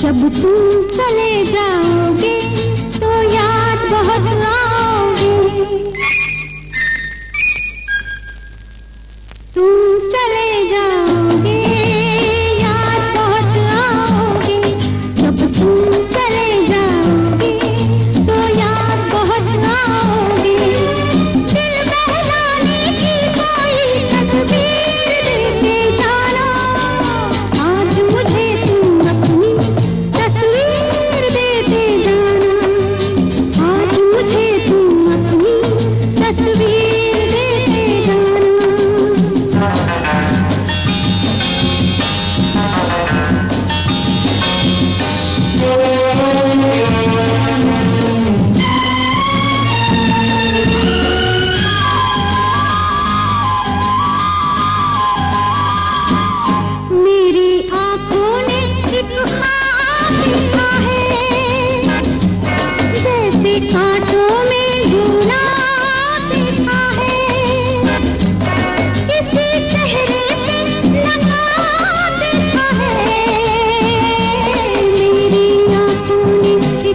जब तुम चले जाओगे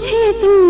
मुझे तुम